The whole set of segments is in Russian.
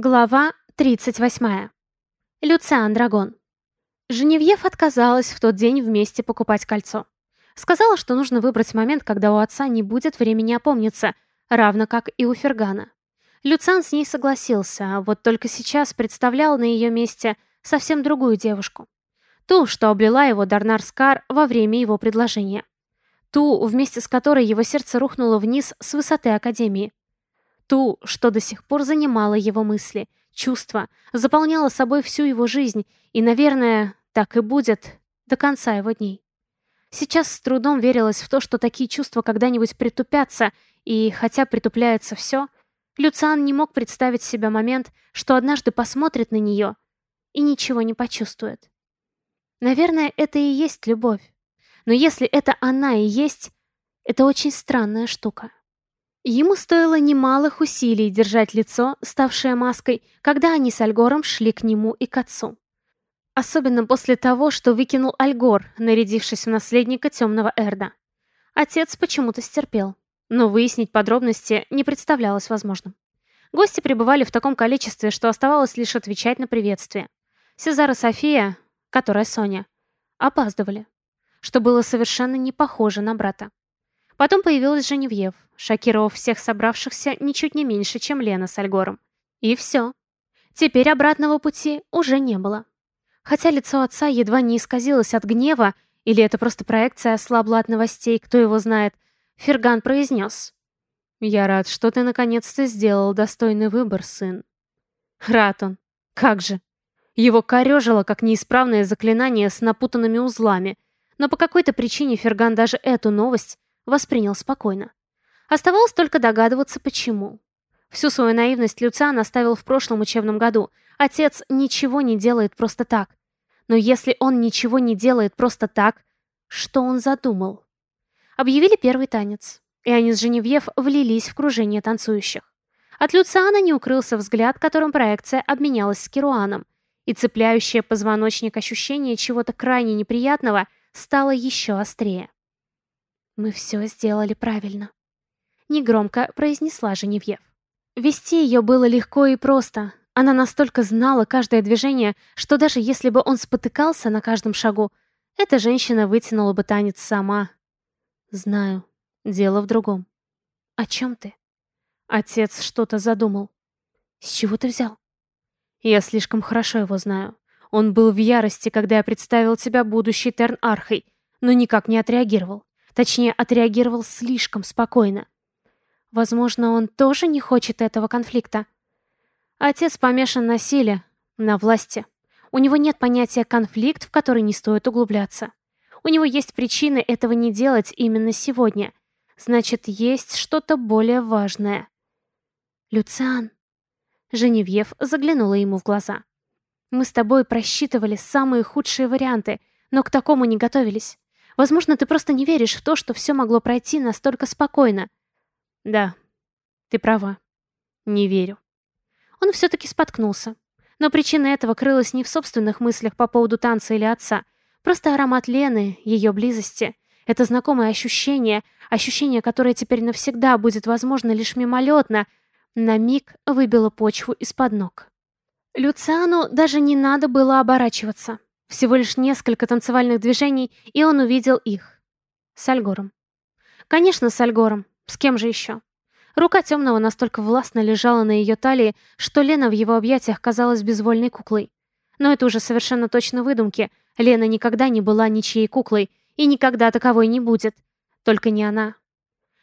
Глава 38. Люциан Драгон. Женевьев отказалась в тот день вместе покупать кольцо. Сказала, что нужно выбрать момент, когда у отца не будет времени опомниться, равно как и у Фергана. Люциан с ней согласился, а вот только сейчас представлял на ее месте совсем другую девушку. Ту, что облила его Дарнар Скар во время его предложения. Ту, вместе с которой его сердце рухнуло вниз с высоты Академии. Ту, что до сих пор занимала его мысли, чувства, заполняла собой всю его жизнь и, наверное, так и будет до конца его дней. Сейчас с трудом верилось в то, что такие чувства когда-нибудь притупятся, и хотя притупляется все, Люциан не мог представить себе момент, что однажды посмотрит на нее и ничего не почувствует. Наверное, это и есть любовь. Но если это она и есть, это очень странная штука. Ему стоило немалых усилий держать лицо, ставшее маской, когда они с Альгором шли к нему и к отцу. Особенно после того, что выкинул Альгор, нарядившись в наследника темного Эрда. Отец почему-то стерпел, но выяснить подробности не представлялось возможным. Гости пребывали в таком количестве, что оставалось лишь отвечать на приветствие. Сезар и София, которая Соня, опаздывали, что было совершенно не похоже на брата. Потом появилась Женевьев, шокировав всех собравшихся ничуть не меньше, чем Лена с Альгором. И все. Теперь обратного пути уже не было. Хотя лицо отца едва не исказилось от гнева, или это просто проекция ослабла от новостей, кто его знает, Ферган произнес. «Я рад, что ты наконец-то сделал достойный выбор, сын». Рад он. Как же. Его корежило, как неисправное заклинание с напутанными узлами, но по какой-то причине Ферган даже эту новость воспринял спокойно. Оставалось только догадываться, почему. Всю свою наивность Люциан оставил в прошлом учебном году. Отец ничего не делает просто так. Но если он ничего не делает просто так, что он задумал? Объявили первый танец, и они с Женевьев влились в кружение танцующих. От Люциана не укрылся взгляд, которым проекция обменялась с Керуаном, и цепляющее позвоночник ощущение чего-то крайне неприятного стало еще острее. «Мы все сделали правильно», — негромко произнесла Женевьев. Вести ее было легко и просто. Она настолько знала каждое движение, что даже если бы он спотыкался на каждом шагу, эта женщина вытянула бы танец сама. «Знаю. Дело в другом». «О чем ты?» Отец что-то задумал. «С чего ты взял?» «Я слишком хорошо его знаю. Он был в ярости, когда я представил тебя будущей Терн-Архой, но никак не отреагировал. Точнее, отреагировал слишком спокойно. Возможно, он тоже не хочет этого конфликта. Отец помешан на силе, на власти. У него нет понятия «конфликт», в который не стоит углубляться. У него есть причины этого не делать именно сегодня. Значит, есть что-то более важное. «Люциан». Женевьев заглянула ему в глаза. «Мы с тобой просчитывали самые худшие варианты, но к такому не готовились. Возможно, ты просто не веришь в то, что все могло пройти настолько спокойно. Да, ты права. Не верю. Он все-таки споткнулся. Но причина этого крылась не в собственных мыслях по поводу танца или отца. Просто аромат Лены, ее близости. Это знакомое ощущение, ощущение, которое теперь навсегда будет возможно лишь мимолетно, на миг выбило почву из-под ног. Люциану даже не надо было оборачиваться. Всего лишь несколько танцевальных движений, и он увидел их. С Альгором. Конечно, с Альгором. С кем же еще? Рука темного настолько властно лежала на ее талии, что Лена в его объятиях казалась безвольной куклой. Но это уже совершенно точно выдумки. Лена никогда не была ничьей куклой, и никогда таковой не будет. Только не она.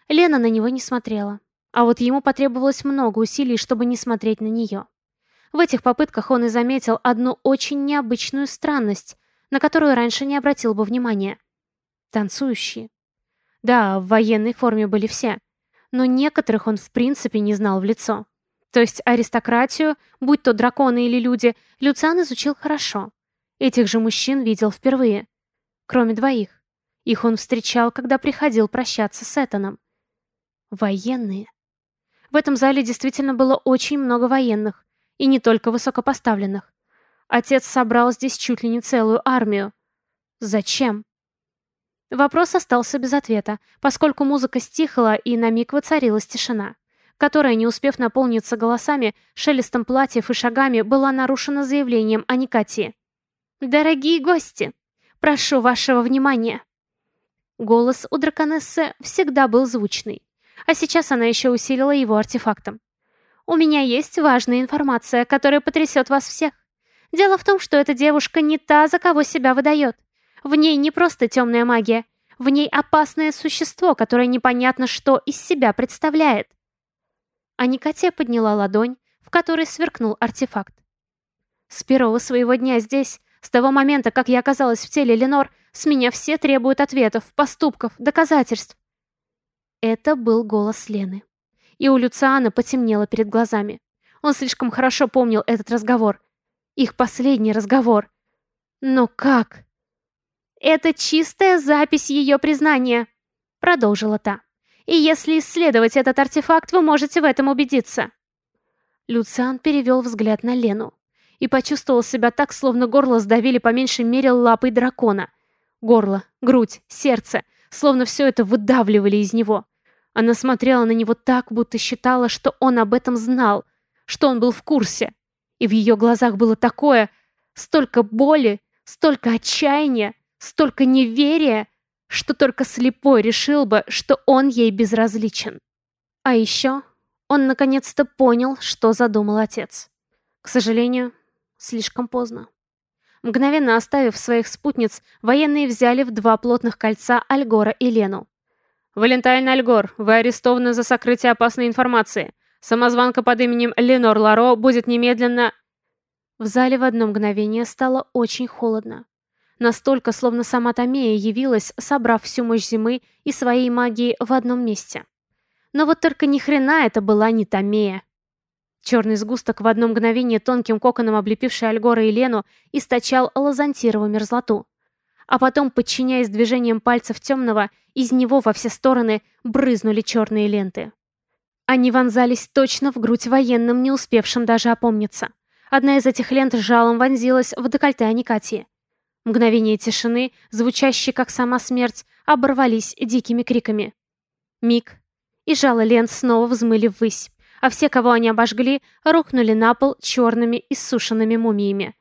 Лена на него не смотрела. А вот ему потребовалось много усилий, чтобы не смотреть на нее. В этих попытках он и заметил одну очень необычную странность, на которую раньше не обратил бы внимания. Танцующие. Да, в военной форме были все, но некоторых он в принципе не знал в лицо. То есть аристократию, будь то драконы или люди, Люциан изучил хорошо. Этих же мужчин видел впервые. Кроме двоих. Их он встречал, когда приходил прощаться с Этаном. Военные. В этом зале действительно было очень много военных. И не только высокопоставленных. Отец собрал здесь чуть ли не целую армию. Зачем? Вопрос остался без ответа, поскольку музыка стихла и на миг воцарилась тишина. которая, не успев наполниться голосами, шелестом платьев и шагами, была нарушена заявлением о Никатии. «Дорогие гости, прошу вашего внимания!» Голос у драконессы всегда был звучный, а сейчас она еще усилила его артефактом. «У меня есть важная информация, которая потрясет вас всех. Дело в том, что эта девушка не та, за кого себя выдает. В ней не просто темная магия, в ней опасное существо, которое непонятно что из себя представляет. А Никоте подняла ладонь, в которой сверкнул артефакт. С первого своего дня здесь, с того момента, как я оказалась в теле Ленор, с меня все требуют ответов, поступков, доказательств. Это был голос Лены. И у Люциана потемнело перед глазами. Он слишком хорошо помнил этот разговор. Их последний разговор. Но как? Это чистая запись ее признания, продолжила та. И если исследовать этот артефакт, вы можете в этом убедиться. Люциан перевел взгляд на Лену и почувствовал себя так, словно горло сдавили по меньшей мере лапой дракона. Горло, грудь, сердце, словно все это выдавливали из него. Она смотрела на него так, будто считала, что он об этом знал, что он был в курсе. И в ее глазах было такое, столько боли, столько отчаяния, столько неверия, что только слепой решил бы, что он ей безразличен. А еще он наконец-то понял, что задумал отец. К сожалению, слишком поздно. Мгновенно оставив своих спутниц, военные взяли в два плотных кольца Альгора и Лену. «Валентайн Альгор, вы арестованы за сокрытие опасной информации. Самозванка под именем Ленор Ларо будет немедленно...» В зале в одно мгновение стало очень холодно. Настолько, словно сама Томея явилась, собрав всю мощь зимы и своей магии в одном месте. Но вот только ни хрена это была не Томея. Черный сгусток в одно мгновение тонким коконом облепивший Альгора и Лену источал лазантировую мерзлоту. А потом, подчиняясь движениям пальцев темного, из него во все стороны брызнули черные ленты. Они вонзались точно в грудь военным, не успевшим даже опомниться. Одна из этих лент жалом вонзилась в декольте Аникатии. Мгновение тишины, звучащие как сама смерть, оборвались дикими криками. Миг, и жало лент снова взмыли ввысь, а все, кого они обожгли, рухнули на пол черными и сушеными мумиями,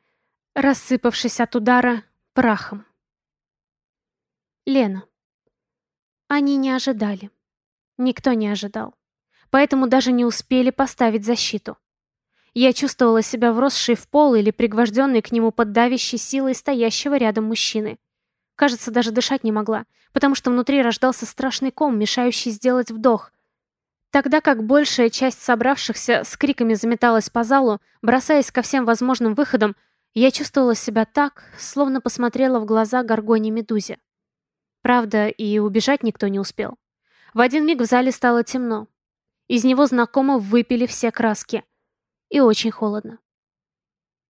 рассыпавшись от удара прахом. Лена. Они не ожидали. Никто не ожидал. Поэтому даже не успели поставить защиту. Я чувствовала себя вросшей в пол или пригвожденной к нему под давящей силой стоящего рядом мужчины. Кажется, даже дышать не могла, потому что внутри рождался страшный ком, мешающий сделать вдох. Тогда как большая часть собравшихся с криками заметалась по залу, бросаясь ко всем возможным выходам, я чувствовала себя так, словно посмотрела в глаза Горгоне Медузе. Правда, и убежать никто не успел. В один миг в зале стало темно. Из него знакомо выпили все краски — и очень холодно.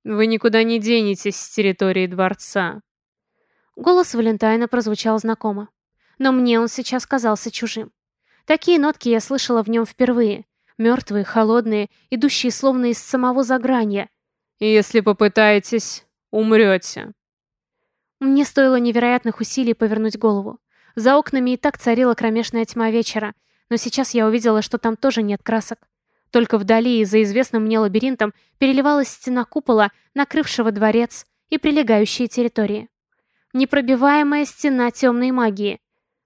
«Вы никуда не денетесь с территории дворца». Голос Валентайна прозвучал знакомо, но мне он сейчас казался чужим. Такие нотки я слышала в нем впервые. Мертвые, холодные, идущие словно из самого загранья. «Если попытаетесь, умрете». Мне стоило невероятных усилий повернуть голову. За окнами и так царила кромешная тьма вечера, но сейчас я увидела, что там тоже нет красок. Только вдали и за известным мне лабиринтом переливалась стена купола, накрывшего дворец и прилегающие территории. Непробиваемая стена темной магии.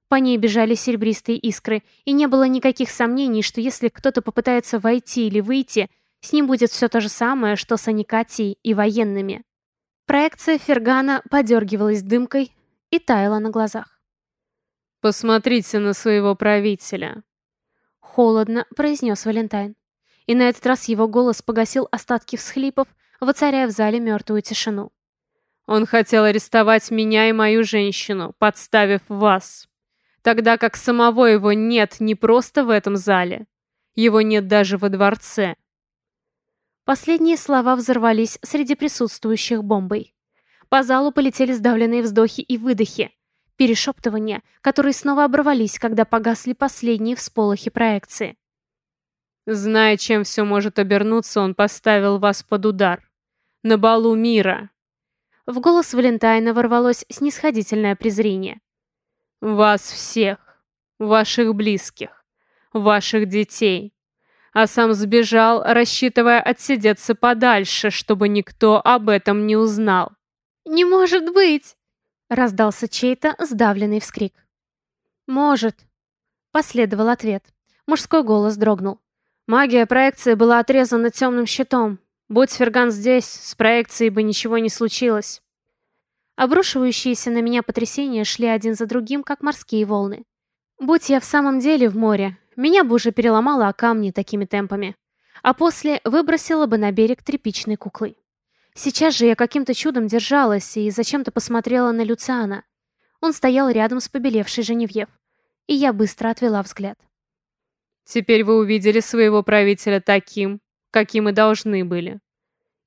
По ней бежали серебристые искры, и не было никаких сомнений, что если кто-то попытается войти или выйти, с ним будет все то же самое, что с Аникатией и военными. Проекция Фергана подергивалась дымкой и таяла на глазах. «Посмотрите на своего правителя», — холодно произнес Валентайн. И на этот раз его голос погасил остатки всхлипов, воцаряя в зале мертвую тишину. «Он хотел арестовать меня и мою женщину, подставив вас. Тогда как самого его нет не просто в этом зале. Его нет даже во дворце». Последние слова взорвались среди присутствующих бомбой. По залу полетели сдавленные вздохи и выдохи, перешептывания, которые снова оборвались, когда погасли последние всполохи проекции. Зная, чем все может обернуться, он поставил вас под удар. На балу мира. В голос Валентайна ворвалось снисходительное презрение. Вас всех, ваших близких, ваших детей. А сам сбежал, рассчитывая отсидеться подальше, чтобы никто об этом не узнал. «Не может быть!» — раздался чей-то сдавленный вскрик. «Может», — последовал ответ. Мужской голос дрогнул. Магия проекции была отрезана темным щитом. Будь Ферган здесь, с проекцией бы ничего не случилось. Обрушивающиеся на меня потрясения шли один за другим, как морские волны. Будь я в самом деле в море, меня бы уже переломало о камни такими темпами. А после выбросила бы на берег тряпичной куклой. Сейчас же я каким-то чудом держалась и зачем-то посмотрела на Люциана. Он стоял рядом с побелевшей Женевьев. И я быстро отвела взгляд. Теперь вы увидели своего правителя таким, каким и должны были.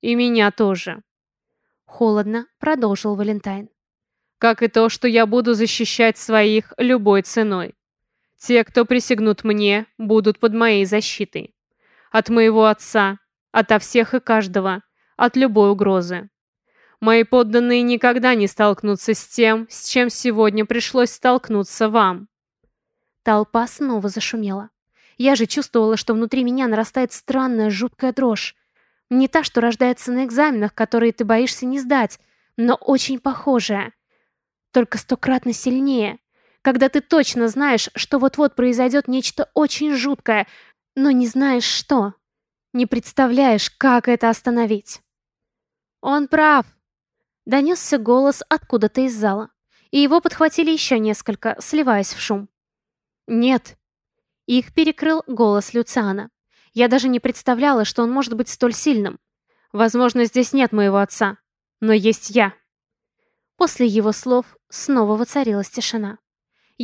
И меня тоже. Холодно продолжил Валентайн. Как и то, что я буду защищать своих любой ценой. Те, кто присягнут мне, будут под моей защитой. От моего отца, ото всех и каждого, от любой угрозы. Мои подданные никогда не столкнутся с тем, с чем сегодня пришлось столкнуться вам. Толпа снова зашумела. Я же чувствовала, что внутри меня нарастает странная, жуткая дрожь. Не та, что рождается на экзаменах, которые ты боишься не сдать, но очень похожая. Только стократно сильнее. Когда ты точно знаешь, что вот-вот произойдет нечто очень жуткое, но не знаешь что. Не представляешь, как это остановить. «Он прав!» Донесся голос откуда-то из зала. И его подхватили еще несколько, сливаясь в шум. «Нет, их перекрыл голос Люциана. Я даже не представляла, что он может быть столь сильным. Возможно, здесь нет моего отца, но есть я. После его слов снова воцарилась тишина.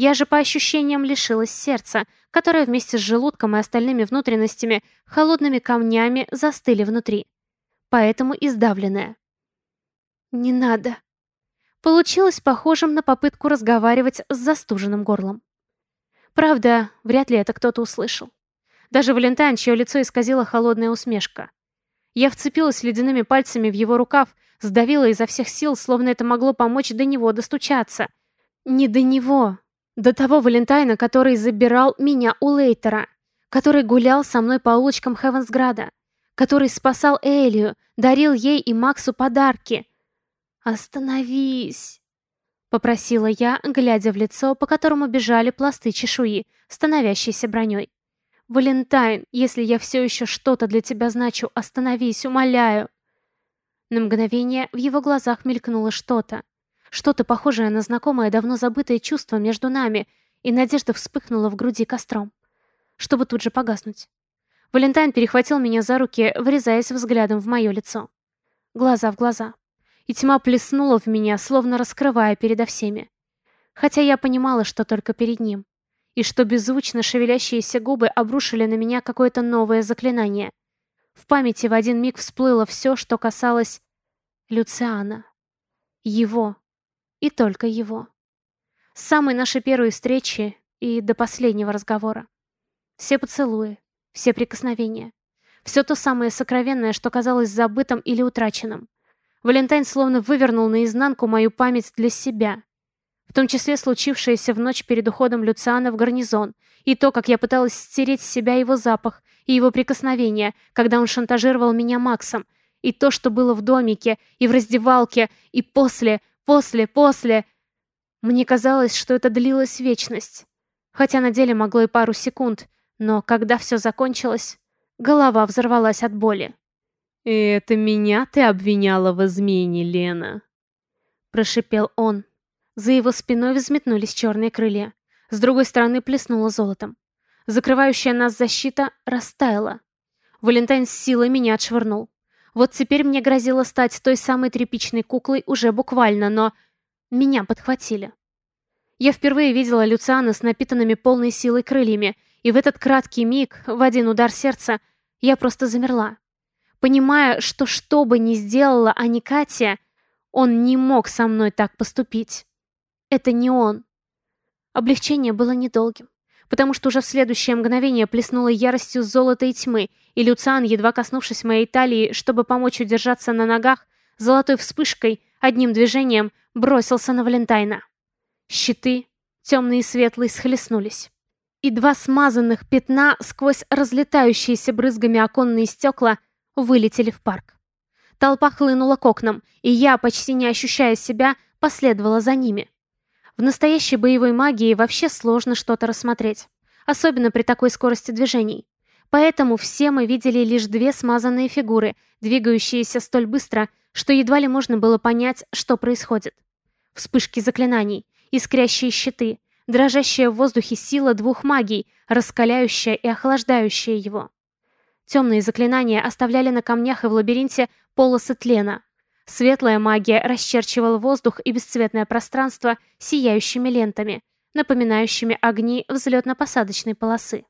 Я же по ощущениям лишилась сердца, которое вместе с желудком и остальными внутренностями холодными камнями застыли внутри. Поэтому издавленное. «Не надо». Получилось похожим на попытку разговаривать с застуженным горлом. Правда, вряд ли это кто-то услышал. Даже Валентайн, чье лицо исказила холодная усмешка. Я вцепилась ледяными пальцами в его рукав, сдавила изо всех сил, словно это могло помочь до него достучаться. Не до него. До того Валентайна, который забирал меня у Лейтера. Который гулял со мной по улочкам Хевенсграда. Который спасал Элию, дарил ей и Максу подарки. «Остановись!» Попросила я, глядя в лицо, по которому бежали пласты чешуи, становящейся броней. «Валентайн, если я все еще что-то для тебя значу, остановись, умоляю!» На мгновение в его глазах мелькнуло что-то. Что-то похожее на знакомое давно забытое чувство между нами, и надежда вспыхнула в груди костром, чтобы тут же погаснуть. Валентайн перехватил меня за руки, врезаясь взглядом в мое лицо. Глаза в глаза и тьма плеснула в меня, словно раскрывая передо всеми. Хотя я понимала, что только перед ним, и что беззвучно шевелящиеся губы обрушили на меня какое-то новое заклинание. В памяти в один миг всплыло все, что касалось Люциана. Его. И только его. С самой нашей первой встречи и до последнего разговора. Все поцелуи, все прикосновения. Все то самое сокровенное, что казалось забытым или утраченным. Валентайн словно вывернул наизнанку мою память для себя. В том числе случившееся в ночь перед уходом Люциана в гарнизон, и то, как я пыталась стереть с себя его запах и его прикосновение, когда он шантажировал меня Максом, и то, что было в домике, и в раздевалке, и после, после, после. Мне казалось, что это длилась вечность. Хотя на деле могло и пару секунд, но когда все закончилось, голова взорвалась от боли. «И это меня ты обвиняла в измене, Лена?» Прошипел он. За его спиной взметнулись черные крылья. С другой стороны плеснуло золотом. Закрывающая нас защита растаяла. Валентайн с силой меня отшвырнул. Вот теперь мне грозило стать той самой тряпичной куклой уже буквально, но меня подхватили. Я впервые видела Люциана с напитанными полной силой крыльями, и в этот краткий миг, в один удар сердца, я просто замерла понимая, что что бы ни сделала Ани Катя, он не мог со мной так поступить. Это не он. Облегчение было недолгим, потому что уже в следующее мгновение плеснуло яростью золота и тьмы, и Люциан, едва коснувшись моей талии, чтобы помочь удержаться на ногах, золотой вспышкой, одним движением, бросился на Валентайна. Щиты, темные и светлые, схлестнулись. и два смазанных пятна сквозь разлетающиеся брызгами оконные стекла вылетели в парк. Толпа хлынула к окнам, и я, почти не ощущая себя, последовала за ними. В настоящей боевой магии вообще сложно что-то рассмотреть, особенно при такой скорости движений. Поэтому все мы видели лишь две смазанные фигуры, двигающиеся столь быстро, что едва ли можно было понять, что происходит. Вспышки заклинаний, искрящие щиты, дрожащая в воздухе сила двух магий, раскаляющая и охлаждающая его. Темные заклинания оставляли на камнях и в лабиринте полосы тлена. Светлая магия расчерчивала воздух и бесцветное пространство сияющими лентами, напоминающими огни взлетно-посадочной полосы.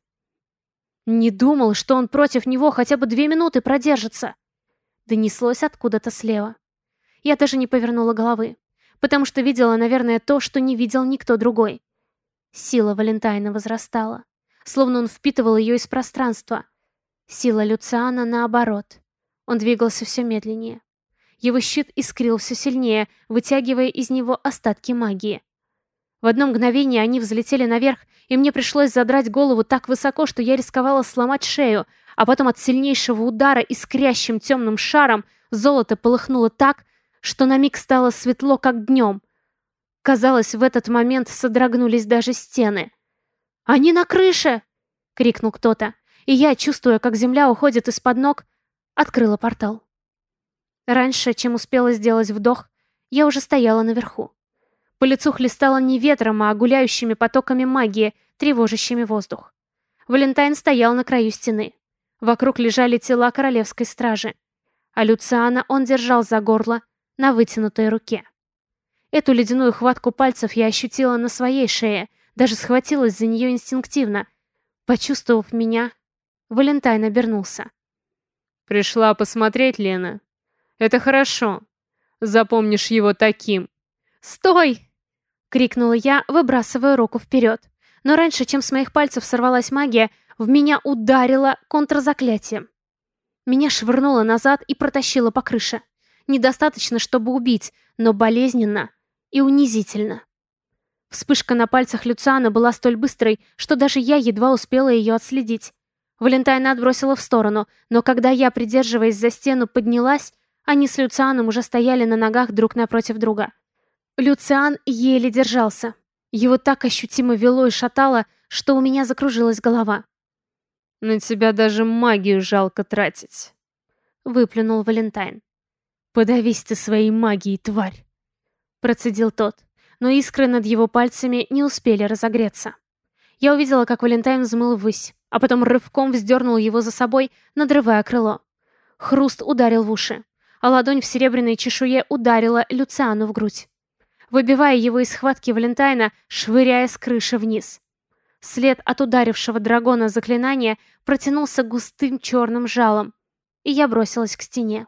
Не думал, что он против него хотя бы две минуты продержится. Донеслось откуда-то слева. Я даже не повернула головы, потому что видела, наверное, то, что не видел никто другой. Сила Валентайна возрастала, словно он впитывал ее из пространства, Сила Люциана наоборот. Он двигался все медленнее. Его щит искрил все сильнее, вытягивая из него остатки магии. В одно мгновение они взлетели наверх, и мне пришлось задрать голову так высоко, что я рисковала сломать шею, а потом от сильнейшего удара искрящим темным шаром золото полыхнуло так, что на миг стало светло, как днем. Казалось, в этот момент содрогнулись даже стены. «Они на крыше!» — крикнул кто-то и я, чувствуя, как земля уходит из-под ног, открыла портал. Раньше, чем успела сделать вдох, я уже стояла наверху. По лицу хлестало не ветром, а гуляющими потоками магии, тревожащими воздух. Валентайн стоял на краю стены. Вокруг лежали тела королевской стражи. А Люциана он держал за горло на вытянутой руке. Эту ледяную хватку пальцев я ощутила на своей шее, даже схватилась за нее инстинктивно. Почувствовав меня, Валентайн обернулся. «Пришла посмотреть, Лена. Это хорошо. Запомнишь его таким». «Стой!» — крикнула я, выбрасывая руку вперед. Но раньше, чем с моих пальцев сорвалась магия, в меня ударило контрзаклятие. Меня швырнуло назад и протащило по крыше. Недостаточно, чтобы убить, но болезненно и унизительно. Вспышка на пальцах Люциана была столь быстрой, что даже я едва успела ее отследить. Валентайна отбросила в сторону, но когда я, придерживаясь за стену, поднялась, они с Люцианом уже стояли на ногах друг напротив друга. Люциан еле держался. Его так ощутимо вело и шатало, что у меня закружилась голова. «На тебя даже магию жалко тратить», — выплюнул Валентайн. «Подавись ты своей магией, тварь!» Процедил тот, но искры над его пальцами не успели разогреться. Я увидела, как Валентайн взмыл ввысь а потом рывком вздернул его за собой, надрывая крыло. Хруст ударил в уши, а ладонь в серебряной чешуе ударила Люциану в грудь, выбивая его из схватки Валентайна, швыряя с крыши вниз. След от ударившего дракона заклинания протянулся густым черным жалом, и я бросилась к стене.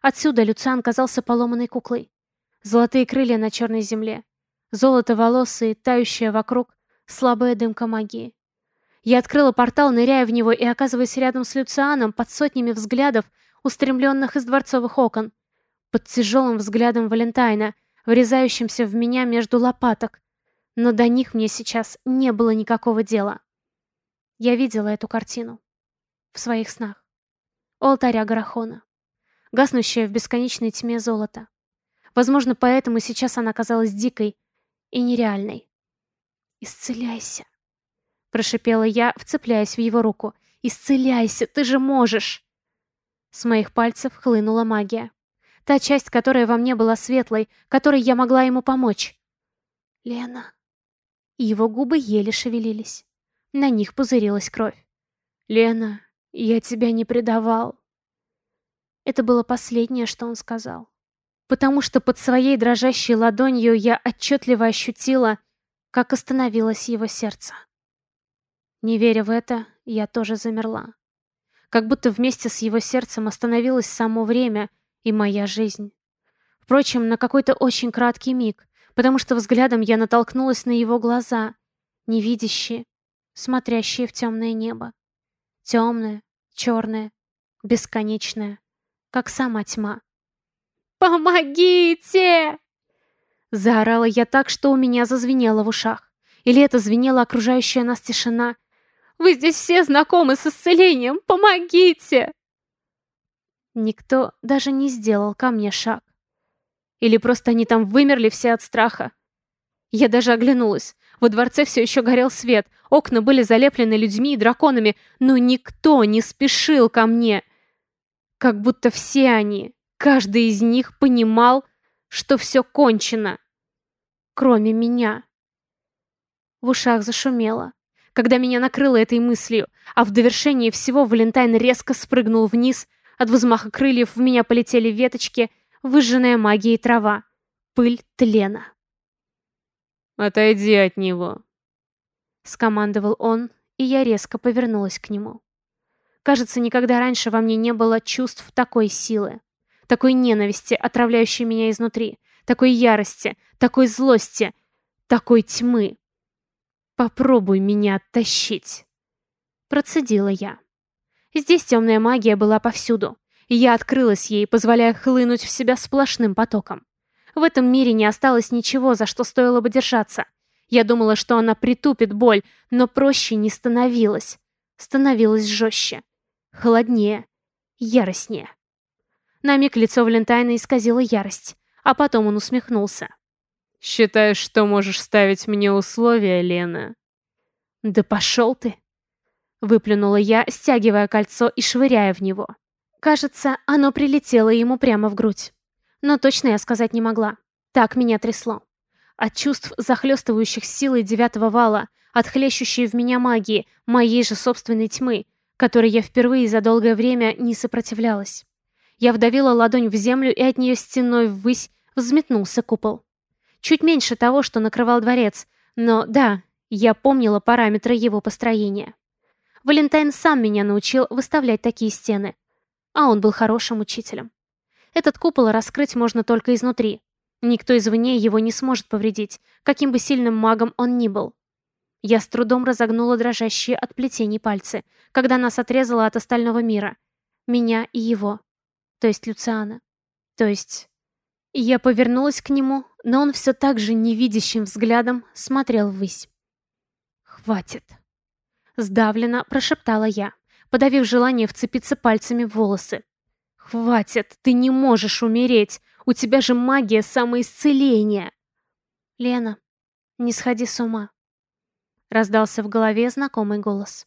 Отсюда Люциан казался поломанной куклой. Золотые крылья на черной земле, золото волосы и тающая вокруг слабая дымка магии. Я открыла портал, ныряя в него и оказываясь рядом с Люцианом под сотнями взглядов, устремленных из дворцовых окон. Под тяжелым взглядом Валентайна, врезающимся в меня между лопаток. Но до них мне сейчас не было никакого дела. Я видела эту картину. В своих снах. У алтаря Гарахона. Гаснущее в бесконечной тьме золото. Возможно, поэтому сейчас она казалась дикой и нереальной. «Исцеляйся!» Прошипела я, вцепляясь в его руку. «Исцеляйся, ты же можешь!» С моих пальцев хлынула магия. Та часть, которая во мне была светлой, которой я могла ему помочь. «Лена...» Его губы еле шевелились. На них пузырилась кровь. «Лена, я тебя не предавал». Это было последнее, что он сказал. Потому что под своей дрожащей ладонью я отчетливо ощутила, как остановилось его сердце. Не веря в это, я тоже замерла. Как будто вместе с его сердцем остановилось само время и моя жизнь. Впрочем, на какой-то очень краткий миг, потому что взглядом я натолкнулась на его глаза, невидящие, смотрящие в темное небо. Темное, черное, бесконечное, как сама тьма. «Помогите!» Заорала я так, что у меня зазвенело в ушах. Или это звенела окружающая нас тишина? «Вы здесь все знакомы с исцелением! Помогите!» Никто даже не сделал ко мне шаг. Или просто они там вымерли все от страха. Я даже оглянулась. Во дворце все еще горел свет, окна были залеплены людьми и драконами, но никто не спешил ко мне. Как будто все они, каждый из них понимал, что все кончено. Кроме меня. В ушах зашумело, когда меня накрыло этой мыслью, а в довершении всего Валентайн резко спрыгнул вниз, от взмаха крыльев в меня полетели веточки, выжженная магией трава, пыль тлена. «Отойди от него», — скомандовал он, и я резко повернулась к нему. Кажется, никогда раньше во мне не было чувств такой силы, такой ненависти, отравляющей меня изнутри, такой ярости, такой злости, такой тьмы. Попробуй меня оттащить. Процедила я. Здесь темная магия была повсюду, я открылась ей, позволяя хлынуть в себя сплошным потоком. В этом мире не осталось ничего, за что стоило бы держаться. Я думала, что она притупит боль, но проще не становилось. Становилось жестче, холоднее, яростнее. На миг лицо Валентайна исказило ярость, а потом он усмехнулся. «Считаешь, что можешь ставить мне условия, Лена?» «Да пошел ты!» Выплюнула я, стягивая кольцо и швыряя в него. Кажется, оно прилетело ему прямо в грудь. Но точно я сказать не могла. Так меня трясло. От чувств, захлестывающих силой девятого вала, от хлещущей в меня магии, моей же собственной тьмы, которой я впервые за долгое время не сопротивлялась. Я вдавила ладонь в землю, и от нее стеной ввысь взметнулся купол. Чуть меньше того, что накрывал дворец, но да, я помнила параметры его построения. Валентайн сам меня научил выставлять такие стены, а он был хорошим учителем. Этот купол раскрыть можно только изнутри. Никто извне его не сможет повредить, каким бы сильным магом он ни был. Я с трудом разогнула дрожащие от плетений пальцы, когда нас отрезало от остального мира. Меня и его. То есть Люциана. То есть... Я повернулась к нему, но он все так же невидящим взглядом смотрел ввысь. «Хватит!» Сдавленно прошептала я, подавив желание вцепиться пальцами в волосы. «Хватит, ты не можешь умереть! У тебя же магия самоисцеления!» «Лена, не сходи с ума!» Раздался в голове знакомый голос.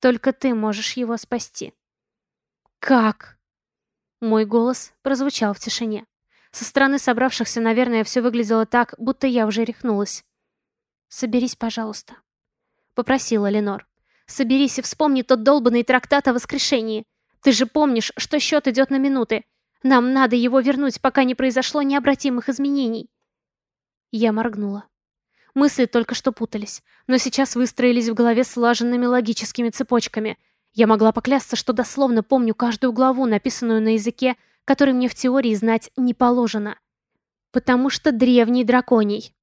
«Только ты можешь его спасти». «Как?» Мой голос прозвучал в тишине. Со стороны собравшихся, наверное, все выглядело так, будто я уже рехнулась. «Соберись, пожалуйста», — попросила Ленор. «Соберись и вспомни тот долбанный трактат о воскрешении. Ты же помнишь, что счет идет на минуты. Нам надо его вернуть, пока не произошло необратимых изменений». Я моргнула. Мысли только что путались, но сейчас выстроились в голове слаженными логическими цепочками. Я могла поклясться, что дословно помню каждую главу, написанную на языке, который мне в теории знать не положено. Потому что древний драконий.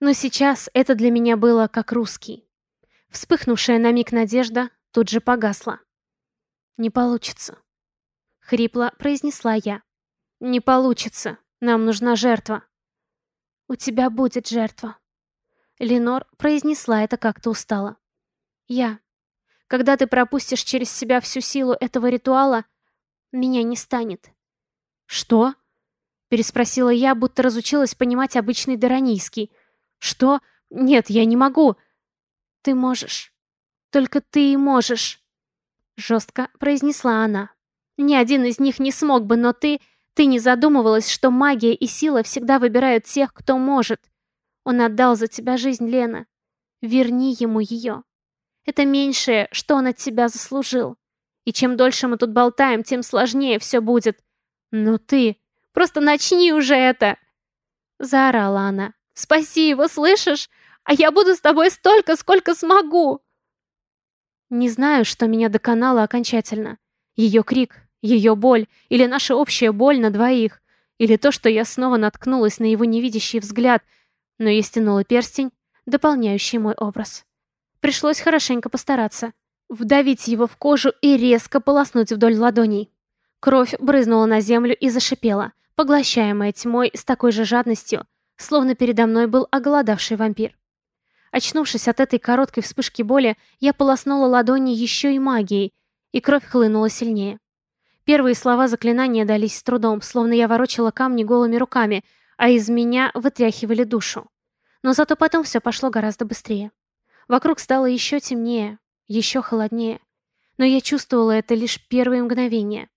Но сейчас это для меня было как русский. Вспыхнувшая на миг надежда тут же погасла. «Не получится», — хрипло произнесла я. «Не получится. Нам нужна жертва». «У тебя будет жертва». Ленор произнесла это как-то устало. «Я. Когда ты пропустишь через себя всю силу этого ритуала, меня не станет». «Что?» — переспросила я, будто разучилась понимать обычный даранийский. «Что? Нет, я не могу». «Ты можешь. Только ты и можешь». Жестко произнесла она. «Ни один из них не смог бы, но ты... Ты не задумывалась, что магия и сила всегда выбирают тех, кто может. Он отдал за тебя жизнь, Лена. Верни ему ее. Это меньшее, что он от тебя заслужил. И чем дольше мы тут болтаем, тем сложнее все будет. Но ты... Просто начни уже это!» Заорала она. «Спаси его, слышишь? А я буду с тобой столько, сколько смогу!» Не знаю, что меня доконало окончательно. Ее крик, ее боль, или наша общая боль на двоих, или то, что я снова наткнулась на его невидящий взгляд, но я стянула перстень, дополняющий мой образ. Пришлось хорошенько постараться, вдавить его в кожу и резко полоснуть вдоль ладоней. Кровь брызнула на землю и зашипела, поглощаемая тьмой с такой же жадностью, словно передо мной был оголодавший вампир. Очнувшись от этой короткой вспышки боли, я полоснула ладони еще и магией, и кровь хлынула сильнее. Первые слова заклинания дались с трудом, словно я ворочала камни голыми руками, а из меня вытряхивали душу. Но зато потом все пошло гораздо быстрее. Вокруг стало еще темнее, еще холоднее. Но я чувствовала это лишь первые мгновения.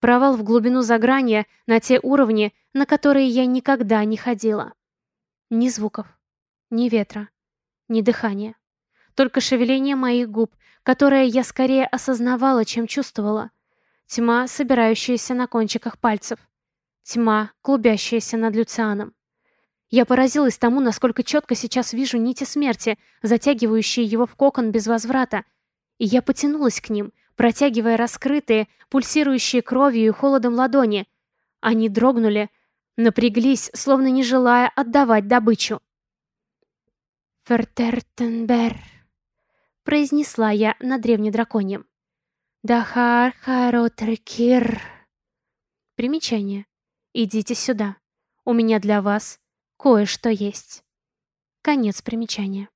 Провал в глубину заграния на те уровни, на которые я никогда не ходила. Ни звуков, ни ветра, ни дыхания. Только шевеление моих губ, которое я скорее осознавала, чем чувствовала. Тьма, собирающаяся на кончиках пальцев. Тьма, клубящаяся над Люцианом. Я поразилась тому, насколько четко сейчас вижу нити смерти, затягивающие его в кокон без возврата. И я потянулась к ним, протягивая раскрытые, пульсирующие кровью и холодом ладони. Они дрогнули, напряглись, словно не желая отдавать добычу. «Фертертенбер», — произнесла я на древнедраконьем. «Дахар харотрекир». Примечание. «Идите сюда. У меня для вас кое-что есть». Конец примечания.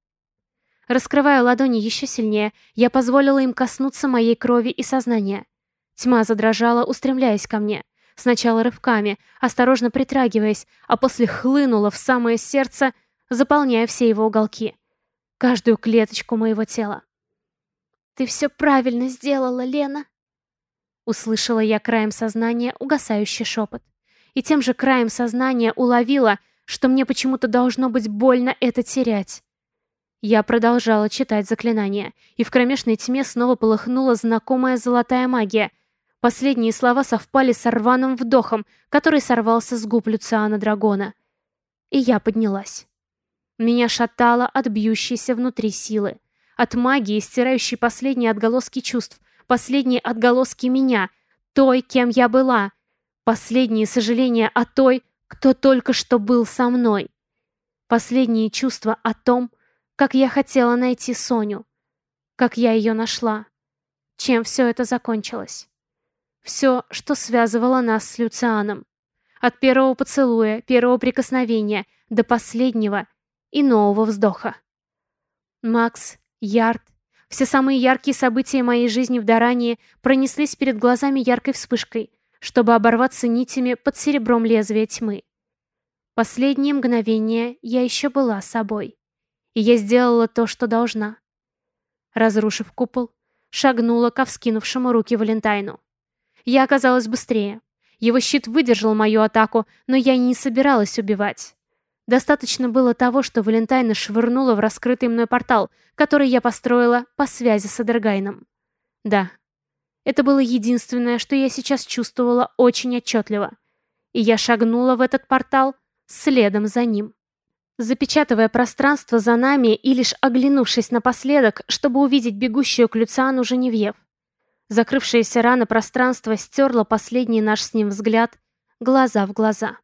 Раскрывая ладони еще сильнее, я позволила им коснуться моей крови и сознания. Тьма задрожала, устремляясь ко мне. Сначала рывками, осторожно притрагиваясь, а после хлынула в самое сердце, заполняя все его уголки. Каждую клеточку моего тела. «Ты все правильно сделала, Лена!» Услышала я краем сознания угасающий шепот. И тем же краем сознания уловила, что мне почему-то должно быть больно это терять. Я продолжала читать заклинание, и в кромешной тьме снова полыхнула знакомая золотая магия. Последние слова совпали с рваным вдохом, который сорвался с губ Люциана Драгона. И я поднялась. Меня шатало от бьющейся внутри силы. От магии, стирающей последние отголоски чувств, последние отголоски меня, той, кем я была. Последние сожаления о той, кто только что был со мной. Последние чувства о том, как я хотела найти Соню. Как я ее нашла. Чем все это закончилось. Все, что связывало нас с Люцианом. От первого поцелуя, первого прикосновения до последнего и нового вздоха. Макс, Ярд, все самые яркие события моей жизни в Дарании пронеслись перед глазами яркой вспышкой, чтобы оборваться нитями под серебром лезвия тьмы. Последние мгновения я еще была собой и я сделала то, что должна. Разрушив купол, шагнула ко вскинувшему руки Валентайну. Я оказалась быстрее. Его щит выдержал мою атаку, но я не собиралась убивать. Достаточно было того, что Валентайна швырнула в раскрытый мной портал, который я построила по связи с Эдергайном. Да, это было единственное, что я сейчас чувствовала очень отчетливо. И я шагнула в этот портал следом за ним запечатывая пространство за нами и лишь оглянувшись напоследок, чтобы увидеть бегущую к Люциану Женевьев. Закрывшееся рано пространство стерло последний наш с ним взгляд, глаза в глаза.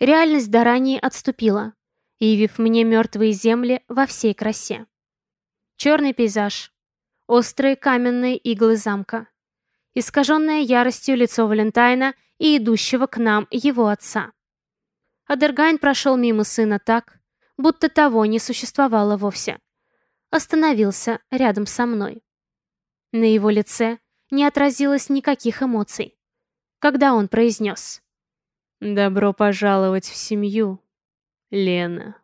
Реальность до ранее отступила, явив мне мертвые земли во всей красе. Черный пейзаж, острые каменные иглы замка, искаженное яростью лицо Валентайна и идущего к нам его отца. Адергайн прошел мимо сына так, будто того не существовало вовсе. Остановился рядом со мной. На его лице не отразилось никаких эмоций, когда он произнес «Добро пожаловать в семью, Лена».